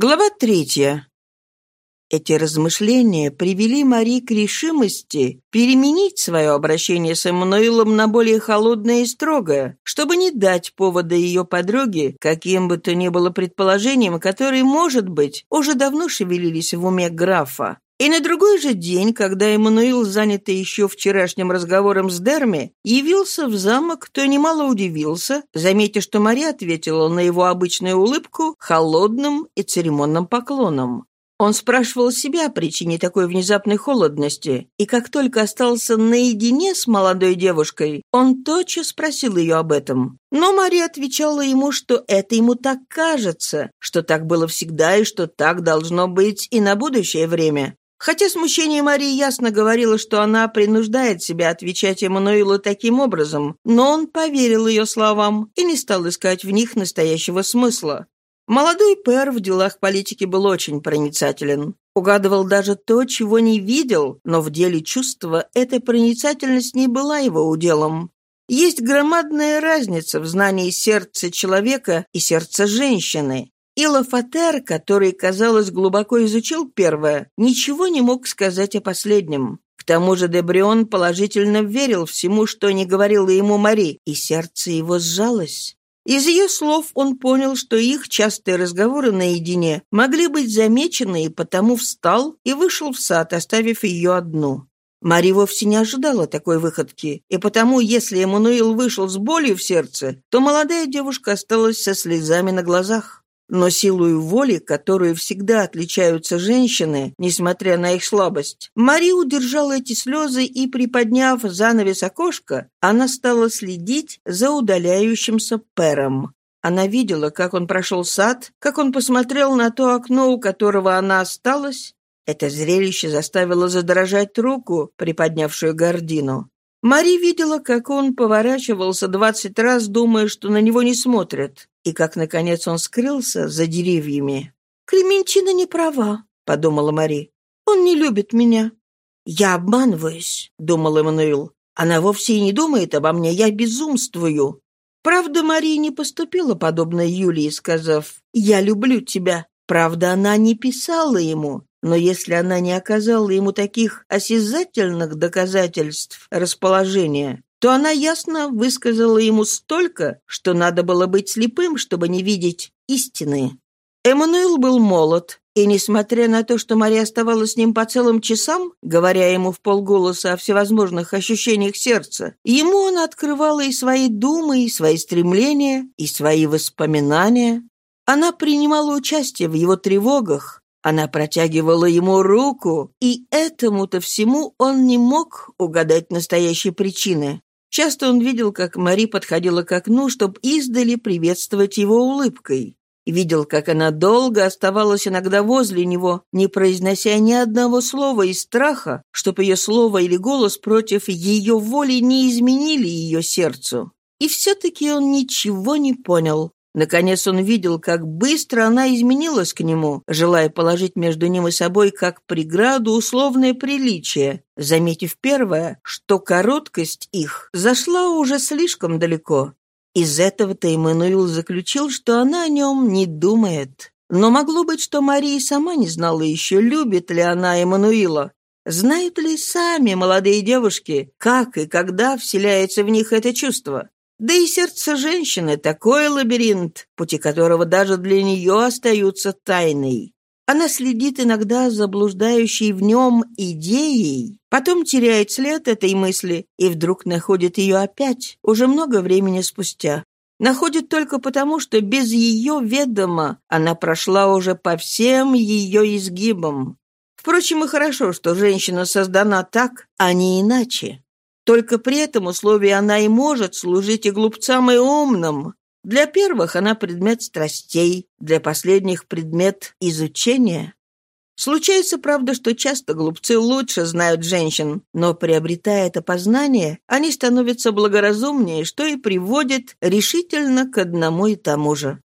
Глава третья. Эти размышления привели Мари к решимости переменить свое обращение с Эммануилом на более холодное и строгое, чтобы не дать повода ее подруге каким бы то ни было предположениям, которые, может быть, уже давно шевелились в уме графа. И на другой же день, когда Эммануил, занятый еще вчерашним разговором с Дерми, явился в замок, то немало удивился, заметив, что Мария ответила на его обычную улыбку холодным и церемонным поклоном. Он спрашивал себя о причине такой внезапной холодности, и как только остался наедине с молодой девушкой, он тотчас спросил ее об этом. Но Мария отвечала ему, что это ему так кажется, что так было всегда и что так должно быть и на будущее время. Хотя смущение Марии ясно говорило, что она принуждает себя отвечать Эммануилу таким образом, но он поверил ее словам и не стал искать в них настоящего смысла. Молодой пэр в делах политики был очень проницателен. Угадывал даже то, чего не видел, но в деле чувства эта проницательность не была его уделом. Есть громадная разница в знании сердца человека и сердца женщины, и Лафатер, который, казалось, глубоко изучил первое, ничего не мог сказать о последнем. К тому же Дебрион положительно верил всему, что не говорила ему Мари, и сердце его сжалось. Из ее слов он понял, что их частые разговоры наедине могли быть замечены, и потому встал и вышел в сад, оставив ее одну. Мари вовсе не ожидала такой выходки, и потому, если Эммануил вышел с болью в сердце, то молодая девушка осталась со слезами на глазах. Но силою воли, которую всегда отличаются женщины, несмотря на их слабость, Мари удержала эти слезы и, приподняв занавес окошка, она стала следить за удаляющимся пером. Она видела, как он прошел сад, как он посмотрел на то окно, у которого она осталась. Это зрелище заставило задрожать руку, приподнявшую гордину. Мари видела, как он поворачивался двадцать раз, думая, что на него не смотрят, и как, наконец, он скрылся за деревьями. «Клементина не права», — подумала Мари. «Он не любит меня». «Я обманываюсь», — думал Эммануил. «Она вовсе и не думает обо мне, я безумствую». Правда, Мария не поступила подобно Юлии, сказав «Я люблю тебя». Правда, она не писала ему, но если она не оказала ему таких осязательных доказательств расположения, то она ясно высказала ему столько, что надо было быть слепым, чтобы не видеть истины. Эммануил был молод, и, несмотря на то, что Мария оставалась с ним по целым часам, говоря ему в полголоса о всевозможных ощущениях сердца, ему она открывала и свои думы, и свои стремления, и свои воспоминания. Она принимала участие в его тревогах, она протягивала ему руку, и этому-то всему он не мог угадать настоящей причины. Часто он видел, как Мари подходила к окну, чтобы издали приветствовать его улыбкой. Видел, как она долго оставалась иногда возле него, не произнося ни одного слова из страха, чтобы ее слово или голос против ее воли не изменили ее сердцу. И все-таки он ничего не понял. Наконец он видел, как быстро она изменилась к нему, желая положить между ним и собой как преграду условное приличие, заметив первое, что короткость их зашла уже слишком далеко. Из этого-то Эммануил заключил, что она о нем не думает. Но могло быть, что Мария сама не знала еще, любит ли она Эммануила. Знают ли сами молодые девушки, как и когда вселяется в них это чувство? Да и сердце женщины — такой лабиринт, пути которого даже для нее остаются тайной. Она следит иногда за блуждающей в нем идеей, потом теряет след этой мысли и вдруг находит ее опять, уже много времени спустя. Находит только потому, что без ее ведома она прошла уже по всем ее изгибам. Впрочем, и хорошо, что женщина создана так, а не иначе. Только при этом условии она и может служить и глупцам, и умным. Для первых она предмет страстей, для последних предмет изучения. Случается, правда, что часто глупцы лучше знают женщин, но приобретая это познание, они становятся благоразумнее, что и приводит решительно к одному и тому же.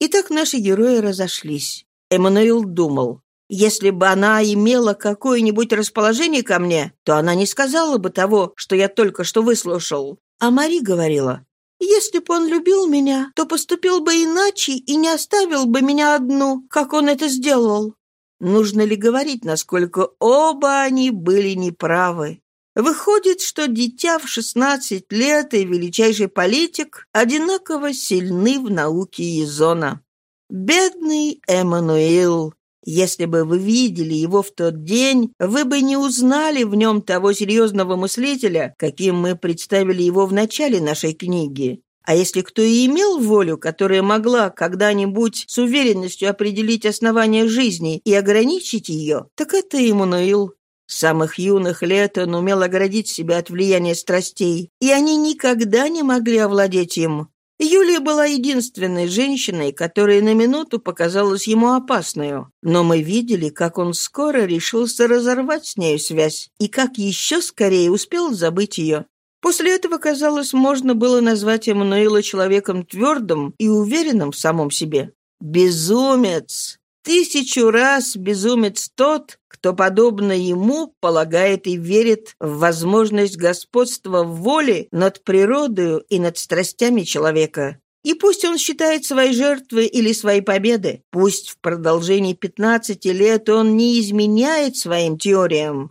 Итак, наши герои разошлись. Эммануил думал, если бы она имела какое-нибудь расположение ко мне, то она не сказала бы того, что я только что выслушал. А Мари говорила, Если бы он любил меня, то поступил бы иначе и не оставил бы меня одну, как он это сделал. Нужно ли говорить, насколько оба они были неправы? Выходит, что дитя в 16 лет и величайший политик одинаково сильны в науке Езона. Бедный Эммануил! Если бы вы видели его в тот день, вы бы не узнали в нем того серьезного мыслителя, каким мы представили его в начале нашей книги. А если кто и имел волю, которая могла когда-нибудь с уверенностью определить основания жизни и ограничить ее, так это Иммануил. С самых юных лет он умел оградить себя от влияния страстей, и они никогда не могли овладеть им. Юлия была единственной женщиной, которая на минуту показалась ему опасной, но мы видели, как он скоро решился разорвать с нею связь и как еще скорее успел забыть ее. После этого, казалось, можно было назвать Эммануила человеком твердым и уверенным в самом себе. Безумец! Тысячу раз безумец тот, кто, подобно ему, полагает и верит в возможность господства в воле над природою и над страстями человека. И пусть он считает свои жертвы или свои победы, пусть в продолжении 15 лет он не изменяет своим теориям,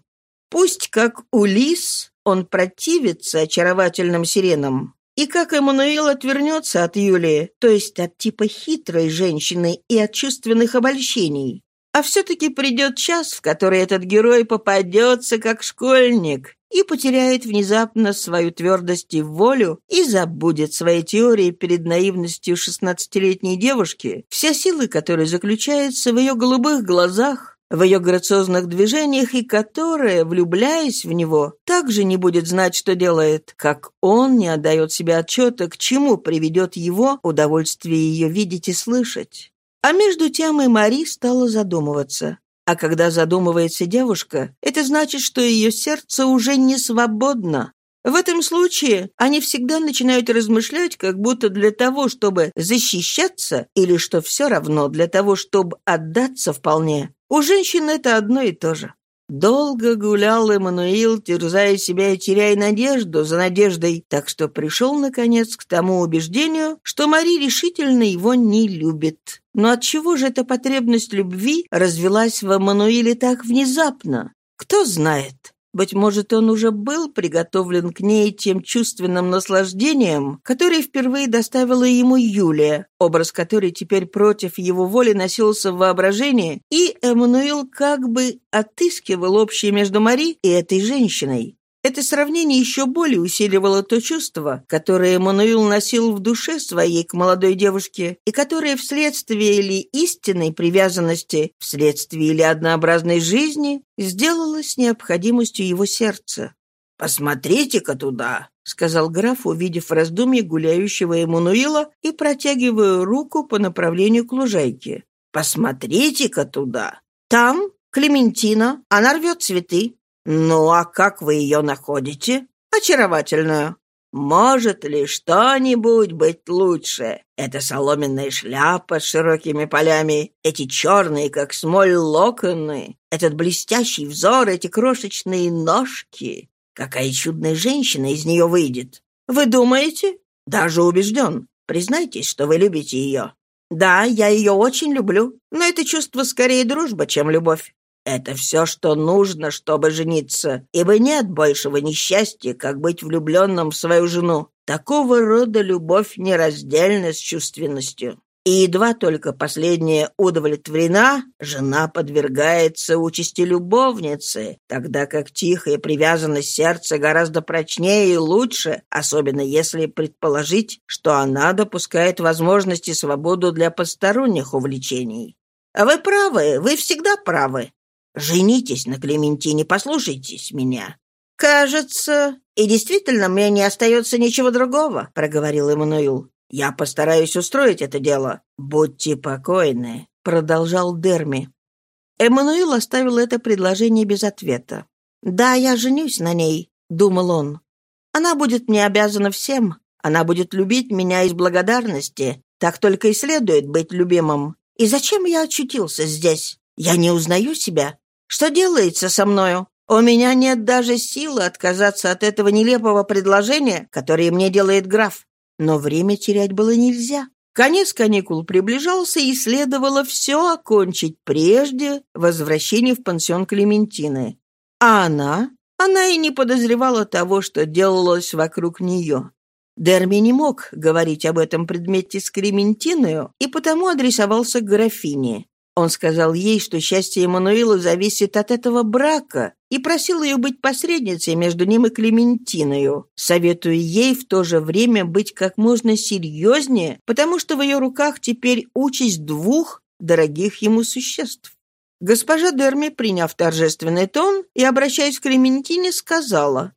пусть, как Улис, он противится очаровательным сиренам. И как Эммануил отвернется от Юлии, то есть от типа хитрой женщины и от чувственных обольщений. А все-таки придет час, в который этот герой попадется как школьник и потеряет внезапно свою твердость и волю и забудет свои теории перед наивностью шестнадцатилетней девушки, вся сила которой заключается в ее голубых глазах, в ее грациозных движениях и которая, влюбляясь в него, также не будет знать, что делает, как он не отдает себе отчета, к чему приведет его удовольствие ее видеть и слышать. А между тем и Мари стала задумываться. А когда задумывается девушка, это значит, что ее сердце уже не свободно. В этом случае они всегда начинают размышлять, как будто для того, чтобы защищаться, или что все равно для того, чтобы отдаться вполне, у женщин это одно и то же. Долго гулял Эммануил, терзая себя и теряя надежду за надеждой, так что пришел, наконец, к тому убеждению, что Мари решительно его не любит. Но отчего же эта потребность любви развелась в Эммануиле так внезапно? Кто знает? Быть может, он уже был приготовлен к ней тем чувственным наслаждением, которое впервые доставила ему Юлия, образ которой теперь против его воли носился в воображении, и Эммануил как бы отыскивал общее между Мари и этой женщиной. Это сравнение еще более усиливало то чувство, которое Эммануил носил в душе своей к молодой девушке, и которое вследствие или истинной привязанности, вследствие или однообразной жизни, сделалось необходимостью его сердца. «Посмотрите-ка туда», — сказал граф, увидев раздумье гуляющего Эммануила и протягивая руку по направлению к лужайке. «Посмотрите-ка туда. Там Клементина, она рвет цветы. «Ну, а как вы ее находите?» «Очаровательную». «Может ли что-нибудь быть лучше? Эта соломенная шляпа с широкими полями, эти черные, как смоль, локоны, этот блестящий взор, эти крошечные ножки. Какая чудная женщина из нее выйдет. Вы думаете? Даже убежден. Признайтесь, что вы любите ее. Да, я ее очень люблю, но это чувство скорее дружба, чем любовь. Это все, что нужно, чтобы жениться, ибо нет большего несчастья, как быть влюбленным в свою жену. Такого рода любовь нераздельна с чувственностью. И едва только последняя удовлетворена, жена подвергается участи любовницы, тогда как тихая привязанность сердца гораздо прочнее и лучше, особенно если предположить, что она допускает возможности свободу для посторонних увлечений. А вы правы, вы всегда правы. Женитесь на Клементине, послушайтесь меня». «Кажется, и действительно мне не остается ничего другого», — проговорил Эммануил. «Я постараюсь устроить это дело. Будьте покойны», — продолжал Дерми. Эммануил оставил это предложение без ответа. «Да, я женюсь на ней», — думал он. «Она будет мне обязана всем. Она будет любить меня из благодарности. Так только и следует быть любимым. И зачем я очутился здесь? Я не узнаю себя. Что делается со мною? У меня нет даже силы отказаться от этого нелепого предложения, которое мне делает граф. Но время терять было нельзя. Конец каникул приближался, и следовало все окончить прежде возвращения в пансион Клементины. А она? Она и не подозревала того, что делалось вокруг нее. Дерми не мог говорить об этом предмете с Клементиною и потому адресовался к графине. Он сказал ей, что счастье Эммануила зависит от этого брака, и просил ее быть посредницей между ним и Клементиною, советуя ей в то же время быть как можно серьезнее, потому что в ее руках теперь участь двух дорогих ему существ. Госпожа Дерми, приняв торжественный тон и обращаясь к Клементине, сказала,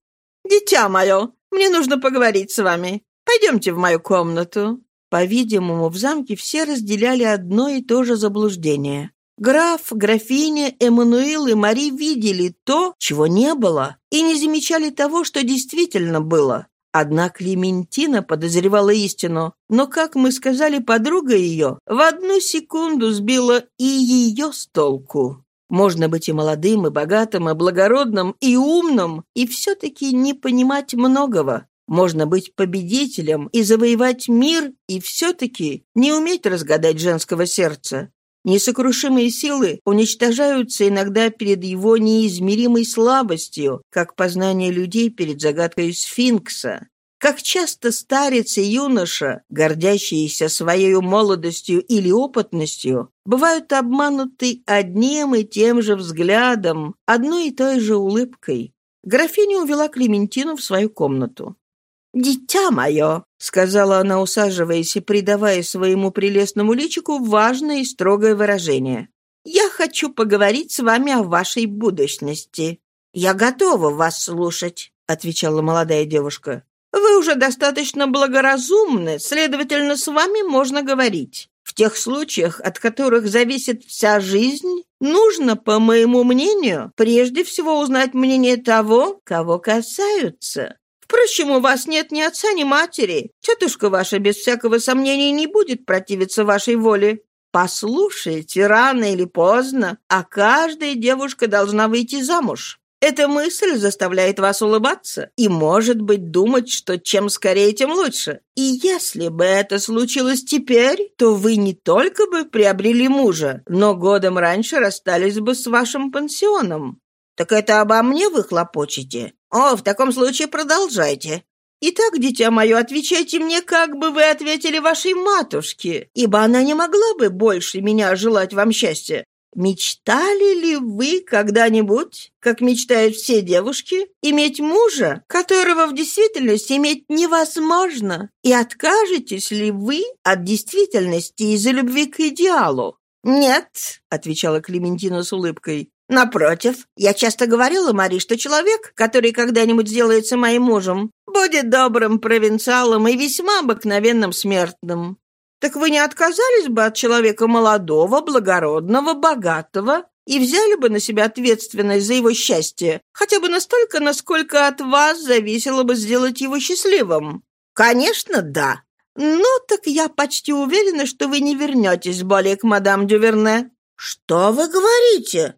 «Дитя мое, мне нужно поговорить с вами. Пойдемте в мою комнату». По-видимому, в замке все разделяли одно и то же заблуждение. Граф, графиня, Эммануил и Мари видели то, чего не было, и не замечали того, что действительно было. Одна Клементина подозревала истину, но, как мы сказали, подруга ее в одну секунду сбила и ее с толку. Можно быть и молодым, и богатым, и благородным, и умным, и все-таки не понимать многого. Можно быть победителем и завоевать мир, и все-таки не уметь разгадать женского сердца. Несокрушимые силы уничтожаются иногда перед его неизмеримой слабостью, как познание людей перед загадкой сфинкса. Как часто старец и юноша, гордящиеся своей молодостью или опытностью, бывают обмануты одним и тем же взглядом, одной и той же улыбкой. Графиня увела Клементину в свою комнату. «Дитя мое», — сказала она, усаживаясь и придавая своему прелестному личику важное и строгое выражение, «я хочу поговорить с вами о вашей будущности». «Я готова вас слушать», — отвечала молодая девушка. «Вы уже достаточно благоразумны, следовательно, с вами можно говорить. В тех случаях, от которых зависит вся жизнь, нужно, по моему мнению, прежде всего узнать мнение того, кого касаются. Впрочем, у вас нет ни отца, ни матери. Тетушка ваша, без всякого сомнения, не будет противиться вашей воле. Послушайте, рано или поздно, а каждая девушка должна выйти замуж. Эта мысль заставляет вас улыбаться и, может быть, думать, что чем скорее, тем лучше. И если бы это случилось теперь, то вы не только бы приобрели мужа, но годом раньше расстались бы с вашим пансионом. Так это обо мне вы хлопочете? «О, в таком случае продолжайте. Итак, дитя мое, отвечайте мне, как бы вы ответили вашей матушке, ибо она не могла бы больше меня желать вам счастья. Мечтали ли вы когда-нибудь, как мечтают все девушки, иметь мужа, которого в действительности иметь невозможно? И откажетесь ли вы от действительности из-за любви к идеалу? «Нет», — отвечала Клементина с улыбкой, Напротив, я часто говорила Мари, что человек, который когда-нибудь сделается моим мужем, будет добрым провинциалом и весьма обыкновенным смертным. Так вы не отказались бы от человека молодого, благородного, богатого и взяли бы на себя ответственность за его счастье, хотя бы настолько, насколько от вас зависело бы сделать его счастливым? Конечно, да. Ну, так я почти уверена, что вы не вернетесь более к мадам Дюверне. Что вы говорите?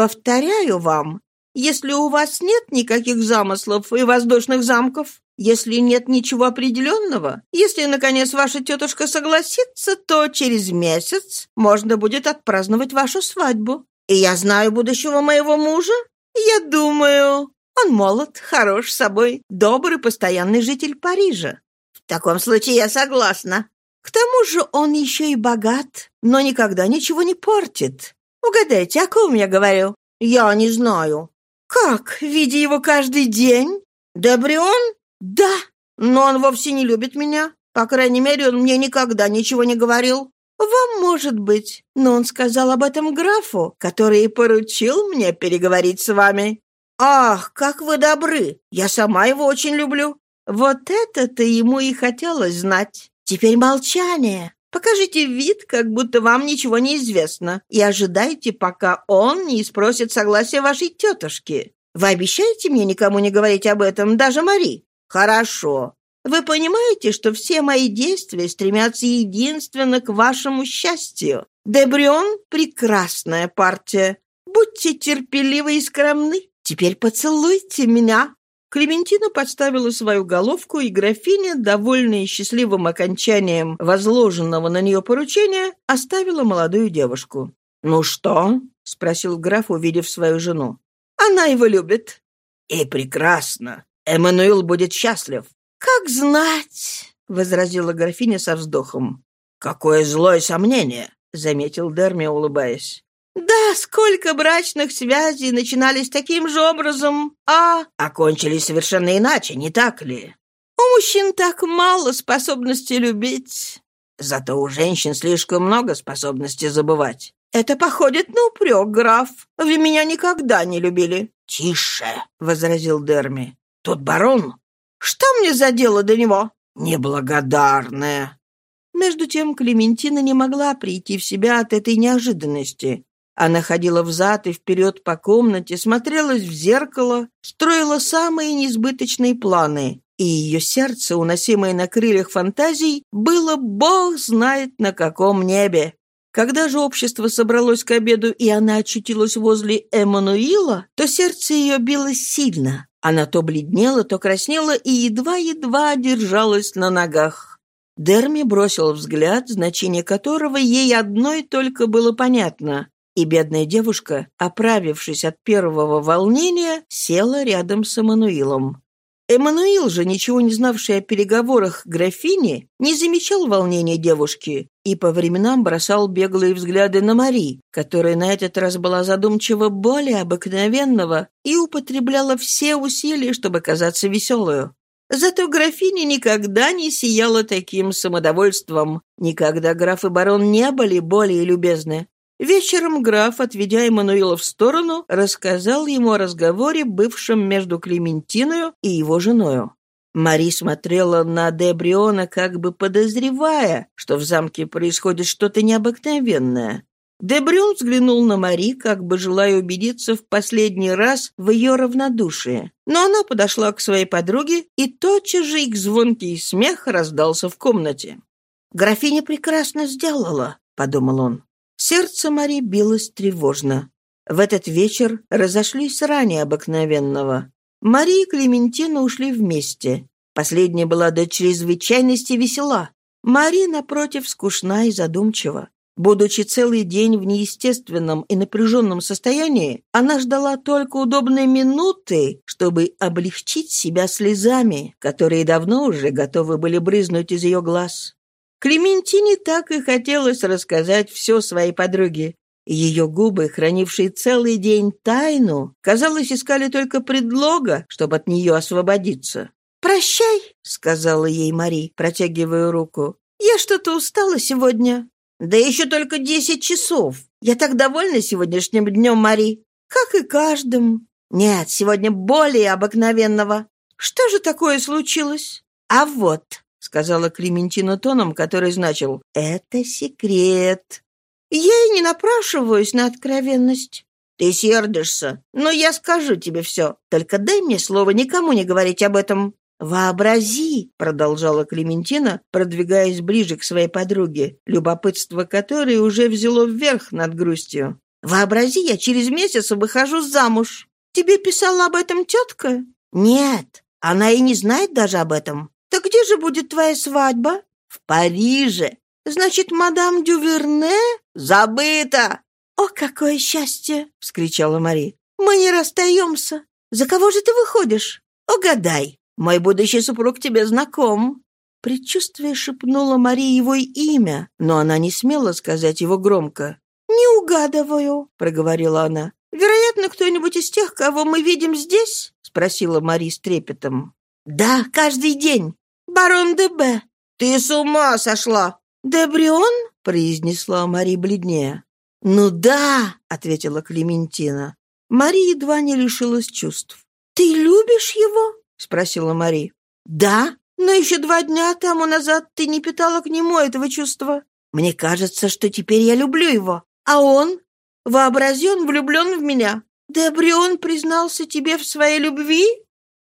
Повторяю вам, если у вас нет никаких замыслов и воздушных замков, если нет ничего определенного, если, наконец, ваша тетушка согласится, то через месяц можно будет отпраздновать вашу свадьбу. И я знаю будущего моего мужа. Я думаю, он молод, хорош собой, добрый, постоянный житель Парижа. В таком случае я согласна. К тому же он еще и богат, но никогда ничего не портит. Угадайте, о ком я говорю? Я не знаю. Как? Видя его каждый день? Добрион? Да. Но он вовсе не любит меня. По крайней мере, он мне никогда ничего не говорил. Вам может быть, но он сказал об этом графу, который поручил мне переговорить с вами. Ах, как вы добры! Я сама его очень люблю. Вот это-то ему и хотелось знать. Теперь молчание. Покажите вид, как будто вам ничего не известно, и ожидайте, пока он не спросит согласия вашей тетушки. Вы обещаете мне никому не говорить об этом, даже Мари? Хорошо. Вы понимаете, что все мои действия стремятся единственно к вашему счастью. Дебрион — прекрасная партия. Будьте терпеливы и скромны. Теперь поцелуйте меня. Клементина подставила свою головку, и графиня, довольная счастливым окончанием возложенного на нее поручения, оставила молодую девушку. «Ну что?» — спросил граф, увидев свою жену. «Она его любит». «И прекрасно. Эммануил будет счастлив». «Как знать!» — возразила графиня со вздохом. «Какое злое сомнение!» — заметил Дерми, улыбаясь. Да, сколько брачных связей начинались таким же образом, а... Окончились совершенно иначе, не так ли? У мужчин так мало способности любить. Зато у женщин слишком много способности забывать. Это походит на упрек, граф. Вы меня никогда не любили. Тише, — возразил Дерми. Тут барон. Что мне за дело до него? Неблагодарная. Между тем Клементина не могла прийти в себя от этой неожиданности. Она ходила взад и вперед по комнате, смотрелась в зеркало, строила самые несбыточные планы, и ее сердце, уносимое на крыльях фантазий, было бог знает на каком небе. Когда же общество собралось к обеду, и она очутилась возле Эммануила, то сердце ее билось сильно. Она то бледнела, то краснела и едва-едва держалась на ногах. Дерми бросил взгляд, значение которого ей одной только было понятно. И бедная девушка, оправившись от первого волнения, села рядом с Эммануилом. Эммануил же, ничего не знавший о переговорах графини, не замечал волнения девушки и по временам бросал беглые взгляды на Мари, которая на этот раз была задумчива более обыкновенного и употребляла все усилия, чтобы казаться веселую. Зато графиня никогда не сияла таким самодовольством, никогда граф и барон не были более любезны. Вечером граф, отведя Эммануила в сторону, рассказал ему о разговоре, бывшем между Клементиною и его женою. Мари смотрела на Дебриона, как бы подозревая, что в замке происходит что-то необыкновенное. Дебрион взглянул на Мари, как бы желая убедиться в последний раз в ее равнодушии. Но она подошла к своей подруге, и тотчас же их звонкий смех раздался в комнате. «Графиня прекрасно сделала», — подумал он. Сердце Мари билось тревожно. В этот вечер разошлись ранее обыкновенного. Мари и Клементина ушли вместе. Последняя была до чрезвычайности весела. Мари, напротив, скучна и задумчива. Будучи целый день в неестественном и напряженном состоянии, она ждала только удобной минуты, чтобы облегчить себя слезами, которые давно уже готовы были брызнуть из ее глаз. Клементине так и хотелось рассказать все своей подруге. Ее губы, хранившие целый день тайну, казалось, искали только предлога, чтобы от нее освободиться. «Прощай», — сказала ей Мари, протягивая руку. «Я что-то устала сегодня». «Да еще только десять часов. Я так довольна сегодняшним днем, Мари». «Как и каждым». «Нет, сегодня более обыкновенного». «Что же такое случилось?» «А вот», — сказала Клементина тоном, который значил «это секрет». «Я и не напрашиваюсь на откровенность». «Ты сердишься, но я скажу тебе все. Только дай мне слово никому не говорить об этом». «Вообрази», — продолжала Клементина, продвигаясь ближе к своей подруге, любопытство которой уже взяло вверх над грустью. «Вообрази, я через месяц выхожу замуж». «Тебе писала об этом тетка?» «Нет, она и не знает даже об этом. «Так где же будет твоя свадьба?» «В Париже». «Значит, мадам Дюверне?» «Забыто!» «О, какое счастье!» — вскричала Мари. «Мы не расстаемся. За кого же ты выходишь?» «Угадай, мой будущий супруг тебе знаком». Предчувствие шепнуло Мари его имя, но она не смела сказать его громко. «Не угадываю», — проговорила она. «Вероятно, кто-нибудь из тех, кого мы видим здесь?» — спросила Мари с трепетом. «Да, каждый день. «Барон Дебе!» «Ты с ума сошла!» «Дебрион?» — произнесла Мари бледнее. «Ну да!» — ответила Клементина. Мари едва не лишилась чувств. «Ты любишь его?» — спросила Мари. «Да, но еще два дня тому назад ты не питала к нему этого чувства». «Мне кажется, что теперь я люблю его. А он? Вообрази, он влюблен в меня. Дебрион признался тебе в своей любви?»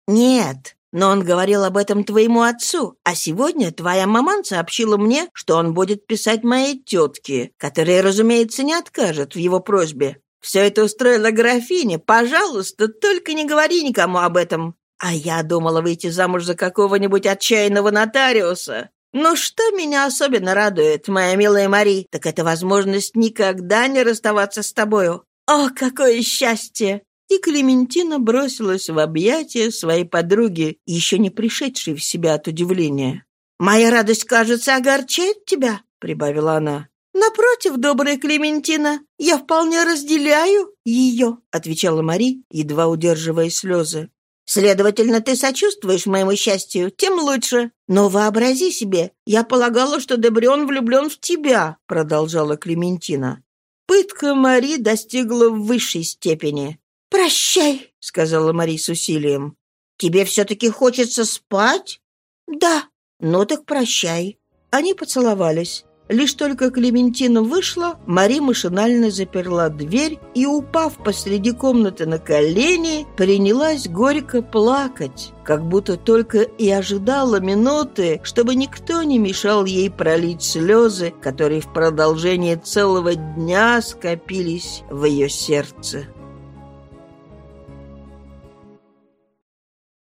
«Нет, но он говорил об этом твоему отцу, а сегодня твоя маман сообщила мне, что он будет писать моей тетке, которая, разумеется, не откажет в его просьбе. Все это устроила графиня. Пожалуйста, только не говори никому об этом». А я думала выйти замуж за какого-нибудь отчаянного нотариуса. Но что меня особенно радует, моя милая Мари, так это возможность никогда не расставаться с тобою. О, какое счастье!» И Клементина бросилась в объятия своей подруги, еще не пришедшей в себя от удивления. «Моя радость, кажется, огорчает тебя», — прибавила она. «Напротив, добрая Клементина, я вполне разделяю ее», — отвечала Мари, едва удерживая слезы. «Следовательно, ты сочувствуешь моему счастью, тем лучше. Но вообрази себе, я полагала, что Дебрион влюблен в тебя», — продолжала Клементина. Пытка Мари достигла высшей степени. «Прощай», — сказала Мари с усилием. «Тебе все-таки хочется спать?» «Да». «Ну так прощай». Они поцеловались. Лишь только Клементина вышла, Мари машинально заперла дверь и, упав посреди комнаты на колени, принялась горько плакать, как будто только и ожидала минуты, чтобы никто не мешал ей пролить слезы, которые в продолжение целого дня скопились в ее сердце.